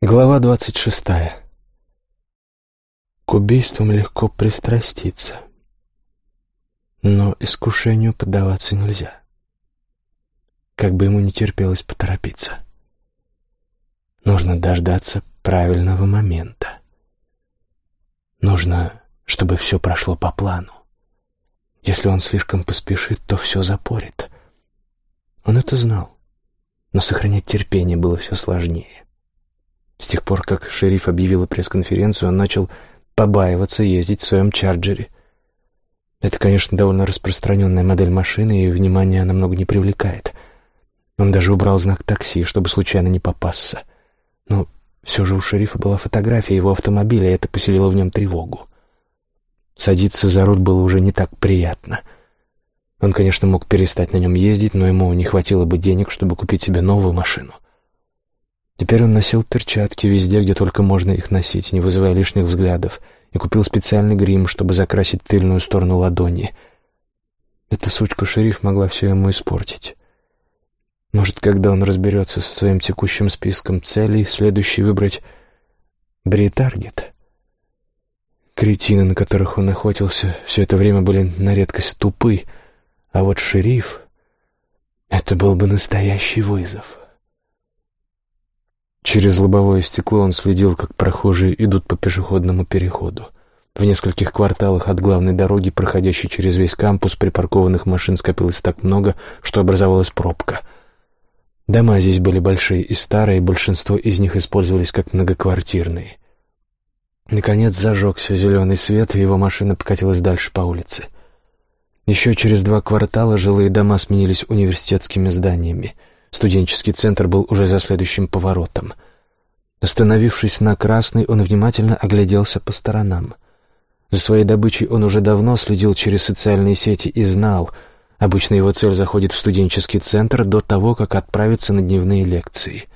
Глава двадцать шестая. К убийствам легко пристраститься, но искушению поддаваться нельзя. Как бы ему не терпелось поторопиться. Нужно дождаться правильного момента. Нужно, чтобы все прошло по плану. Если он слишком поспешит, то все запорит. Он это знал, но сохранять терпение было все сложнее. С тех пор, как шериф объявила пресс-конференцию, он начал побаиваться ездить в своем чарджере. Это, конечно, довольно распространенная модель машины, и внимания она много не привлекает. Он даже убрал знак такси, чтобы случайно не попасться. Но все же у шерифа была фотография его автомобиля, и это поселило в нем тревогу. Садиться за руль было уже не так приятно. Он, конечно, мог перестать на нем ездить, но ему не хватило бы денег, чтобы купить себе новую машину — Теперь он носил перчатки везде, где только можно их носить, не вызывая лишних взглядов, и купил специальный грим, чтобы закрасить тыльную сторону ладони. Эта сучка-шериф могла все ему испортить. Может, когда он разберется со своим текущим списком целей, следующий выбрать Бри-таргет? Кретины, на которых он охотился, все это время были на редкость тупы, а вот шериф — это был бы настоящий вызов. Через лобовое стекло он следил, как прохожие идут по пешеходному переходу. В нескольких кварталах от главной дороги, проходящей через весь кампус, припаркованных машин скопилось так много, что образовалась пробка. Дома здесь были большие и старые, большинство из них использовались как многоквартирные. Наконец зажегся зеленый свет, и его машина покатилась дальше по улице. Еще через два квартала жилые дома сменились университетскими зданиями — Студенческий центр был уже за следующим поворотом. Остановившись на красной, он внимательно огляделся по сторонам. За своей добычей он уже давно следил через социальные сети и знал, обычно его цель заходит в студенческий центр до того, как отправиться на дневные лекции.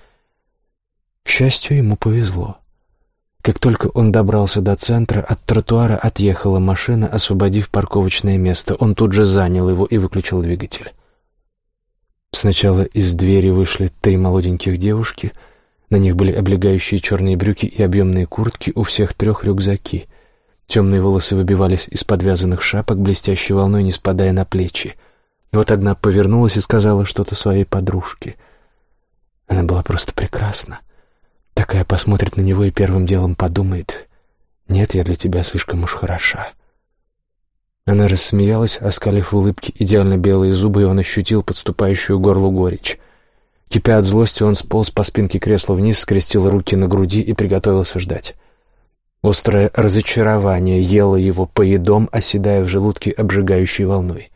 К счастью, ему повезло. Как только он добрался до центра, от тротуара отъехала машина, освободив парковочное место. Он тут же занял его и выключил двигатель. Сначала из двери вышли три молоденьких девушки. На них были облегающие черные брюки и объемные куртки, у всех трех рюкзаки. Темные волосы выбивались из подвязанных шапок, блестящей волной не спадая на плечи. Вот одна повернулась и сказала что-то своей подружке. Она была просто прекрасна. Такая посмотрит на него и первым делом подумает, «Нет, я для тебя слишком уж хороша». Она рассмеялась, оскалив в улыбке идеально белые зубы, и он ощутил подступающую горлу горечь. Кипя от злости, он сполз по спинке кресла вниз, скрестил руки на груди и приготовился ждать. Острое разочарование ело его поедом, оседая в желудке обжигающей волной.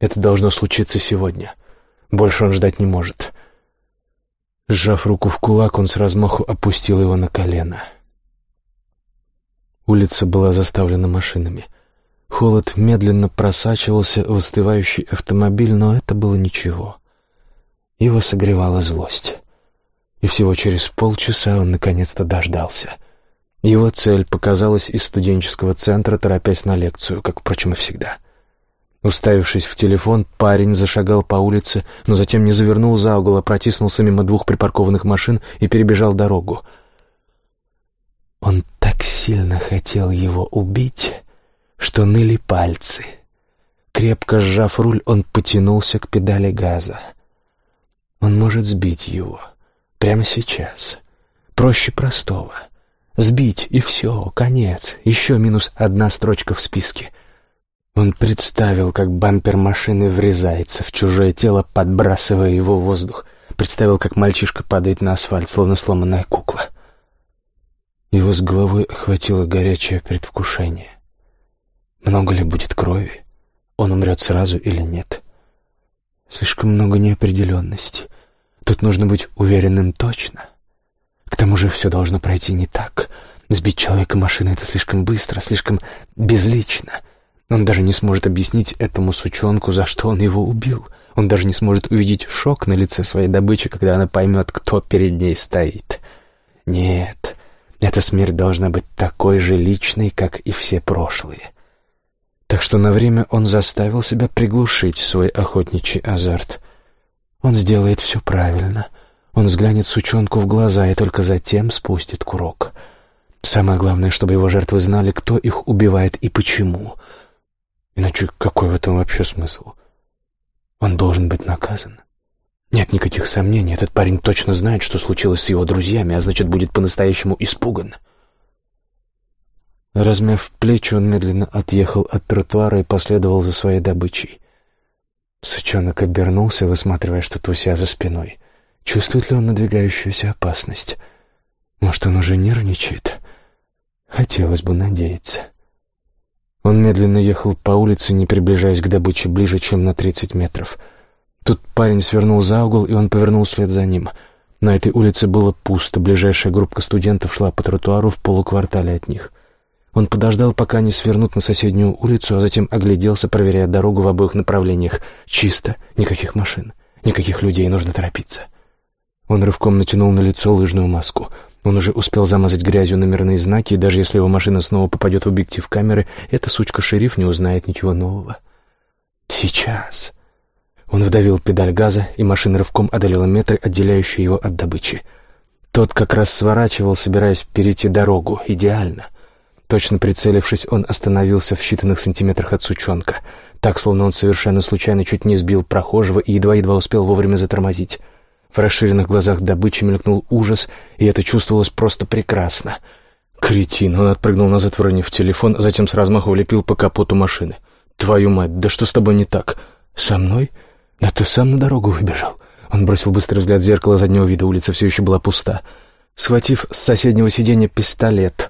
Это должно случиться сегодня. Больше он ждать не может. Сжав руку в кулак, он с размаху опустил его на колено. Улица была заставлена машинами — Холод медленно просачивался в остывающий автомобиль, но это было ничего. Его согревала злость. И всего через полчаса он наконец-то дождался. Его цель показалась из студенческого центра, торопясь на лекцию, как, впрочем, и всегда. Уставившись в телефон, парень зашагал по улице, но затем не завернул за угол, а протиснулся мимо двух припаркованных машин и перебежал дорогу. Он так сильно хотел его убить что ныли пальцы. Крепко сжав руль, он потянулся к педали газа. Он может сбить его. Прямо сейчас. Проще простого. Сбить, и все, конец. Еще минус одна строчка в списке. Он представил, как бампер машины врезается в чужое тело, подбрасывая его в воздух. Представил, как мальчишка падает на асфальт, словно сломанная кукла. Его с головой охватило горячее предвкушение. Много ли будет крови? Он умрет сразу или нет? Слишком много неопределенности. Тут нужно быть уверенным точно. К тому же все должно пройти не так. Сбить человека машиной — это слишком быстро, слишком безлично. Он даже не сможет объяснить этому сучонку, за что он его убил. Он даже не сможет увидеть шок на лице своей добычи, когда она поймет, кто перед ней стоит. Нет, эта смерть должна быть такой же личной, как и все прошлые. Так что на время он заставил себя приглушить свой охотничий азарт. Он сделает все правильно. Он взглянет сучонку в глаза и только затем спустит курок. Самое главное, чтобы его жертвы знали, кто их убивает и почему. Иначе какой в этом вообще смысл? Он должен быть наказан. Нет никаких сомнений, этот парень точно знает, что случилось с его друзьями, а значит, будет по-настоящему испуган. Размяв плечи, он медленно отъехал от тротуара и последовал за своей добычей. Сычонок обернулся, высматривая что-то у себя за спиной. Чувствует ли он надвигающуюся опасность? Может, он уже нервничает? Хотелось бы надеяться. Он медленно ехал по улице, не приближаясь к добыче ближе, чем на тридцать метров. Тут парень свернул за угол, и он повернул вслед за ним. На этой улице было пусто, ближайшая группа студентов шла по тротуару в полуквартале от них. Он подождал, пока они свернут на соседнюю улицу, а затем огляделся, проверяя дорогу в обоих направлениях. Чисто, никаких машин, никаких людей, нужно торопиться. Он рывком натянул на лицо лыжную маску. Он уже успел замазать грязью номерные знаки, и даже если его машина снова попадет в объектив камеры, эта сучка-шериф не узнает ничего нового. Сейчас. Он вдавил педаль газа, и машина рывком одолела метры, отделяющие его от добычи. Тот как раз сворачивал, собираясь перейти дорогу. Идеально. — Точно прицелившись, он остановился в считанных сантиметрах от сучонка, так, словно он совершенно случайно чуть не сбил прохожего и едва-едва успел вовремя затормозить. В расширенных глазах добычи мелькнул ужас, и это чувствовалось просто прекрасно. Кретин, он отпрыгнул назад, выронив телефон, а затем с размаху влепил по капоту машины. «Твою мать, да что с тобой не так? Со мной? Да ты сам на дорогу выбежал». Он бросил быстрый взгляд в зеркало заднего вида, улица все еще была пуста. Схватив с соседнего сиденья пистолет —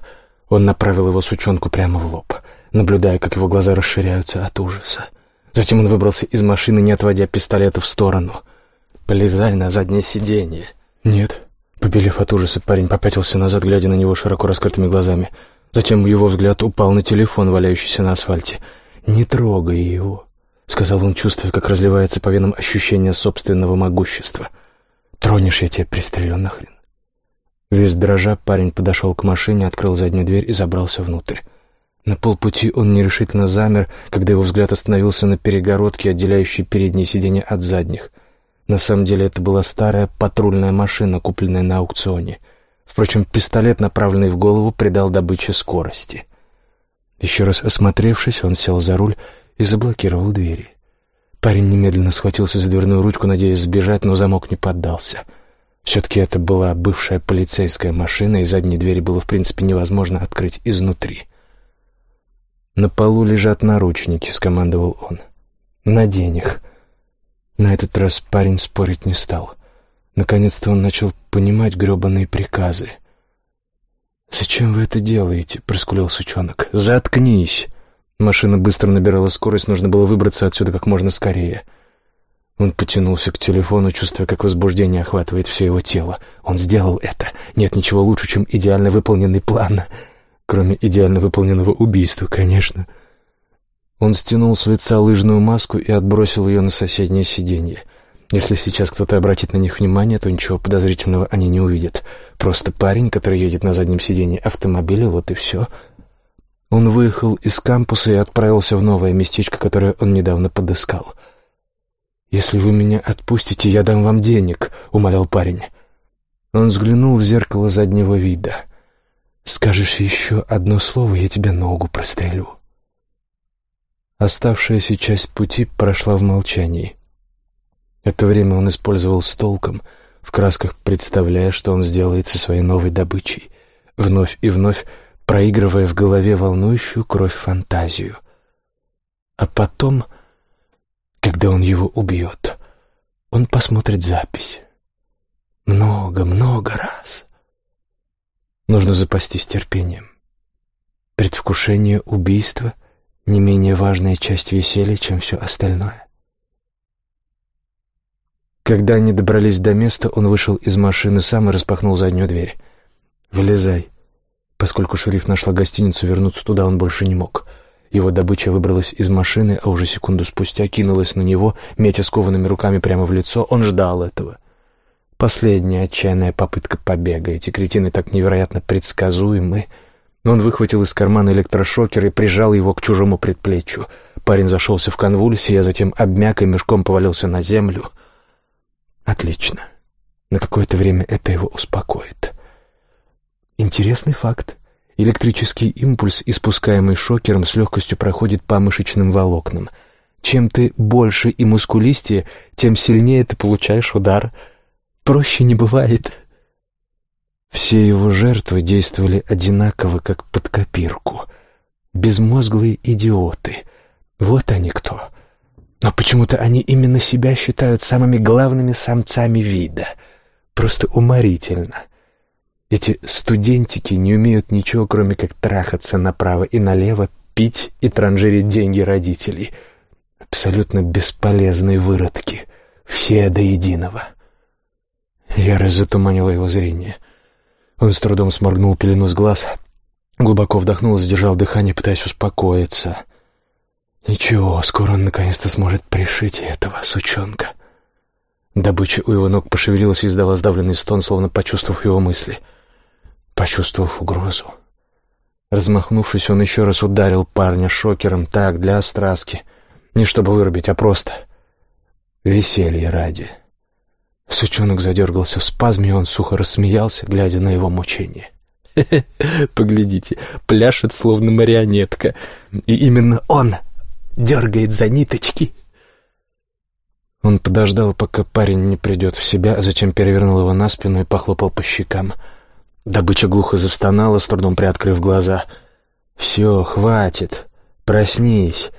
он направил его сучонку прямо в лоб, наблюдая, как его глаза расширяются от ужаса. Затем он выбрался из машины, не отводя пистолета в сторону. «Полезай на заднее сиденье». «Нет». Побелев от ужаса, парень попятился назад, глядя на него широко раскрытыми глазами. Затем его взгляд упал на телефон, валяющийся на асфальте. «Не трогай его», — сказал он, чувствуя, как разливается по венам ощущение собственного могущества. «Тронешь, я тебя пристрелю нахрен». Весь дрожа парень подошел к машине, открыл заднюю дверь и забрался внутрь. На полпути он нерешительно замер, когда его взгляд остановился на перегородке, отделяющей передние сиденья от задних. На самом деле это была старая патрульная машина, купленная на аукционе. Впрочем, пистолет, направленный в голову, придал добыче скорости. Еще раз осмотревшись, он сел за руль и заблокировал двери. Парень немедленно схватился за дверную ручку, надеясь сбежать, но замок не поддался — все-таки это была бывшая полицейская машина, и задние двери было в принципе невозможно открыть изнутри. «На полу лежат наручники», — скомандовал он. «Надень их». На этот раз парень спорить не стал. Наконец-то он начал понимать гребаные приказы. «Зачем вы это делаете?» — проскулил сучонок. «Заткнись!» Машина быстро набирала скорость, нужно было выбраться отсюда как можно скорее. «Заткнись!» Он потянулся к телефону, чувствуя, как возбуждение охватывает все его тело. Он сделал это. Нет ничего лучше, чем идеально выполненный план. Кроме идеально выполненного убийства, конечно. Он стянул с лица лыжную маску и отбросил ее на соседнее сиденье. Если сейчас кто-то обратит на них внимание, то ничего подозрительного они не увидят. Просто парень, который едет на заднем сиденье автомобиля, вот и все. Он выехал из кампуса и отправился в новое местечко, которое он недавно подыскал — «Если вы меня отпустите, я дам вам денег», — умолял парень. Он взглянул в зеркало заднего вида. «Скажешь еще одно слово, я тебе ногу прострелю». Оставшаяся часть пути прошла в молчании. Это время он использовал с толком, в красках представляя, что он сделает со своей новой добычей, вновь и вновь проигрывая в голове волнующую кровь фантазию. А потом когда он его убьет, он посмотрит запись. Много-много раз. Нужно запастись терпением. Предвкушение убийства — не менее важная часть веселья, чем все остальное. Когда они добрались до места, он вышел из машины сам и распахнул заднюю дверь. «Вылезай». Поскольку шериф нашла гостиницу, вернуться туда он больше не мог — его добыча выбралась из машины, а уже секунду спустя кинулась на него, метя скованными руками прямо в лицо. Он ждал этого. Последняя отчаянная попытка побега. Эти кретины так невероятно предсказуемы. Он выхватил из кармана электрошокер и прижал его к чужому предплечью. Парень зашелся в конвульсии, а затем обмяк и мешком повалился на землю. Отлично. На какое-то время это его успокоит. Интересный факт. Электрический импульс, испускаемый шокером, с легкостью проходит по мышечным волокнам. Чем ты больше и мускулистее, тем сильнее ты получаешь удар. Проще не бывает. Все его жертвы действовали одинаково, как под копирку. Безмозглые идиоты. Вот они кто. Но почему-то они именно себя считают самыми главными самцами вида. Просто уморительно. Эти студентики не умеют ничего, кроме как трахаться направо и налево, пить и транжирить деньги родителей. Абсолютно бесполезные выродки. Все до единого. Ярость затуманила его зрение — он с трудом сморгнул пелену с глаз, глубоко вдохнул и задержал дыхание, пытаясь успокоиться. Ничего, скоро он наконец-то сможет пришить этого сучонка. Добыча у его ног пошевелилась и издала сдавленный стон, словно почувствовав его мысли. Почувствовав угрозу. Размахнувшись, он еще раз ударил парня шокером, так, для остраски. Не чтобы вырубить, а просто веселье ради. Сучонок задергался в спазме, и он сухо рассмеялся, глядя на его мучение. «Хе -хе, поглядите, пляшет, словно марионетка. И именно он дергает за ниточки». Он подождал, пока парень не придет в себя, а затем перевернул его на спину и похлопал по щекам. Добыча глухо застонала, с трудом приоткрыв глаза. «Все, хватит. Проснись.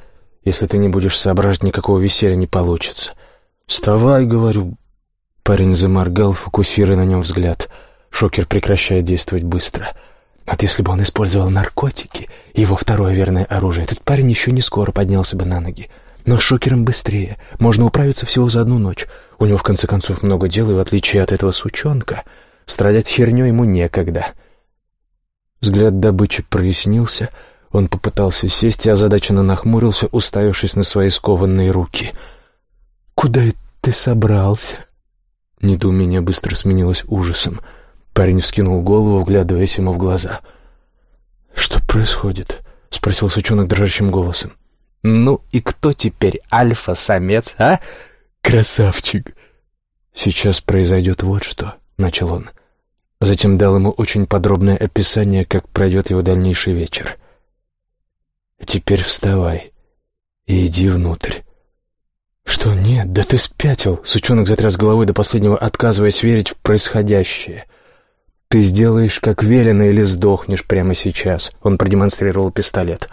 Если ты не будешь соображать, никакого веселья не получится. Вставай, говорю, Парень заморгал, фокусируя на нем взгляд. Шокер прекращает действовать быстро. Вот если бы он использовал наркотики, его второе верное оружие, этот парень еще не скоро поднялся бы на ноги. Но с шокером быстрее. Можно управиться всего за одну ночь. У него, в конце концов, много дел, и в отличие от этого сучонка, страдать херней ему некогда. Взгляд добычи прояснился. Он попытался сесть и озадаченно нахмурился, уставившись на свои скованные руки. «Куда ты собрался?» Недоумение быстро сменилось ужасом. Парень вскинул голову, вглядываясь ему в глаза. «Что происходит?» — спросил сучонок дрожащим голосом. «Ну и кто теперь альфа-самец, а? Красавчик!» «Сейчас произойдет вот что», — начал он. Затем дал ему очень подробное описание, как пройдет его дальнейший вечер. «Теперь вставай и иди внутрь. «Что нет? Да ты спятил!» Сучонок затряс головой до последнего, отказываясь верить в происходящее. «Ты сделаешь, как велено, или сдохнешь прямо сейчас», — он продемонстрировал пистолет.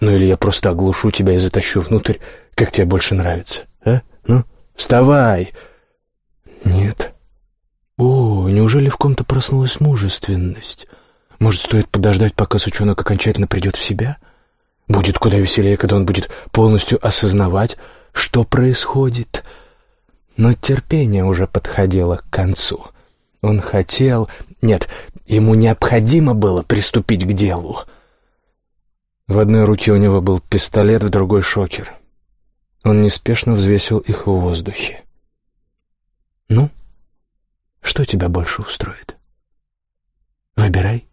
«Ну или я просто оглушу тебя и затащу внутрь, как тебе больше нравится, а? Ну, вставай!» «Нет». «О, неужели в ком-то проснулась мужественность? Может, стоит подождать, пока сучонок окончательно придет в себя? Будет куда веселее, когда он будет полностью осознавать, что происходит. Но терпение уже подходило к концу. Он хотел... Нет, ему необходимо было приступить к делу. В одной руке у него был пистолет, в другой — шокер. Он неспешно взвесил их в воздухе. «Ну, что тебя больше устроит? Выбирай».